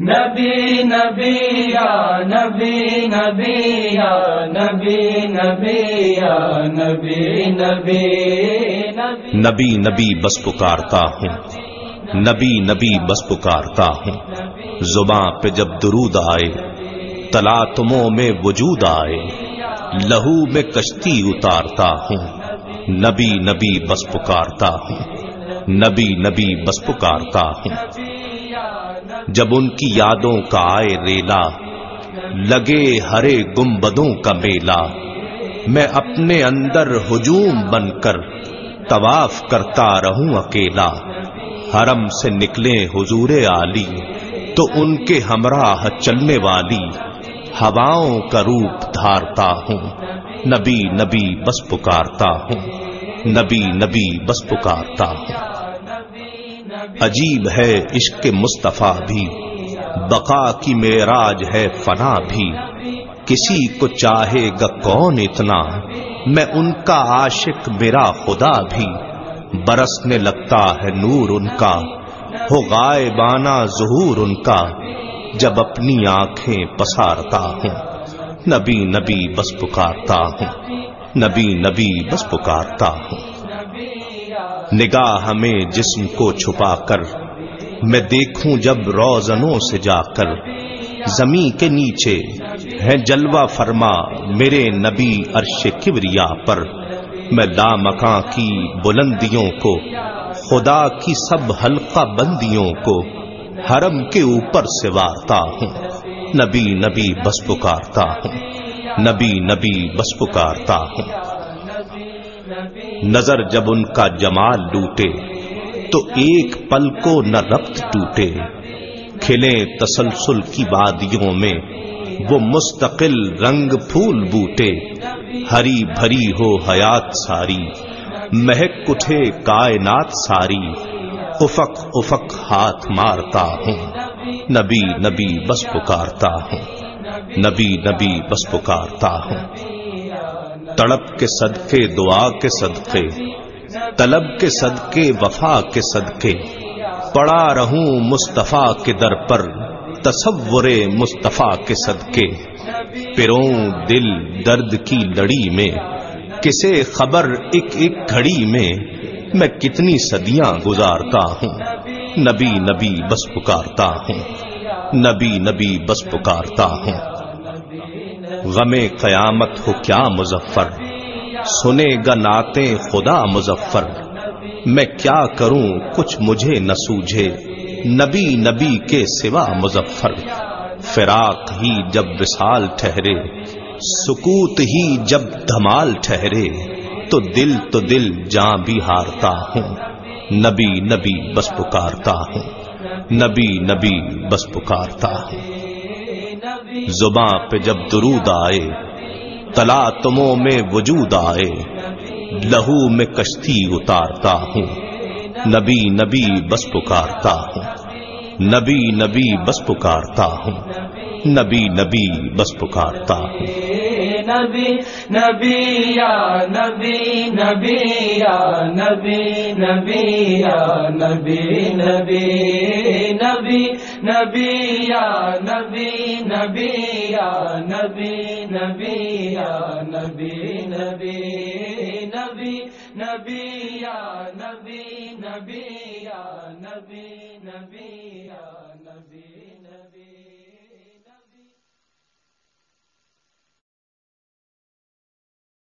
نبی نبی یا نبی نبی یا نبی نبی یا نبی نبی نبی نبی بس پکارتا ہوں، نبی نبی بس پکارتا ہوں، زباں پہ جب درود آئے، تلاتموں میں وجود آئے، لہو میں کشتی اتارتا ہوں، نبی نبی بس پکارتا ہوں، نبی نبی بس پکارتا ہوں جب ان کی یادوں کا آئے ریلا، لگے ہرے گمبدوں کا میلہ۔ میں اپنے اندر ہجوم بن کر طواف کرتا رہوں اکیلا۔ حرم سے نکلے حضور علی تو ان کے ہمراہ چلنے والی ہواؤں کا روپ دھارتا ہوں۔ نبی نبی بس پکارتا ہوں، نبی نبی بس پکارتا ہوں۔ عجیب ہے عشق مصطفیٰ بھی، بقا کی معراج ہے فنا بھی۔ کسی کو چاہے گا کون اتنا، میں ان کا عاشق میرا خدا بھی۔ برسنے لگتا ہے نور ان کا، ہو غائبانہ ظہور ان کا۔ جب اپنی آنکھیں پسارتا ہوں، نبی نبی بس پکارتا ہوں، نبی نبی بس پکارتا ہوں۔ نگاہ ہمیں جسم کو چھپا کر۔ میں دیکھوں جب روزنوں سے جا کر۔ زمین کے نیچے ہے جلوہ فرما میرے نبی عرش کبریا پر۔ میں مکان کی بلندیوں کو، خدا کی سب حلقہ بندیوں کو۔ حرم کے اوپر سے وارتا ہوں۔ نبی نبی بس پکارتا ہوں۔ نبی نبی بس پکارتا ہوں۔ نظر جب ان کا جمال لوٹے، تو ایک پل کو نہ ربط ٹوٹے۔ کھلے تسلسل کی وادیوں میں وہ مستقل رنگ پھول بوٹے۔ ہری بھری ہو حیات ساری، مہک اٹھے کائنات ساری۔ افق افق ہاتھ مارتا ہوں، نبی نبی بس پکارتا ہوں۔ نبی نبی بس پکارتا ہوں۔ تڑپ کے صدقے، دعا کے صدقے، طلب کے صدقے، وفا کے صدقے۔ پڑا رہوں مصطفیٰ کے در پر، تصور مصطفیٰ کے صدقے۔ پروں دل، درد کی لڑی میں، کسے خبر ایک ایک گھڑی میں میں کتنی صدیاں گزارتا ہوں۔ نبی نبی بس پکارتا ہوں۔ نبی نبی بس پکارتا ہوں۔ غم قیامت ہو کیا مظفر؟ سنے گا ناتے خدا مظفر۔ میں کیا کروں؟ کچھ مجھے نہ سوجھے۔ نبی نبی کے سوا مظفر۔ فراق ہی جب وسال ٹھہرے، سکوت ہی جب دھمال ٹھہرے، تو دل تو دل جاں بھی ہارتا ہوں۔ نبی نبی بس پکارتا ہوں۔ نبی نبی بس پکارتا ہوں۔ زباں پہ جب درود آئے، تلا تموں میں وجود آئے، لہو میں کشتی اتارتا ہوں، نبی نبی بس پکارتا ہوں، نبی نبی بس پکارتا ہوں، نبی نبی بس پکارتا ہوں۔ نبی نبی یا نبی نبی یا نبی نبی یا نبی نبی نبی نبی یا نبی نبی یا نبی نبی یا نبی نبی نبی نبی یا نبی نبی یا نبی نبی یا نبی۔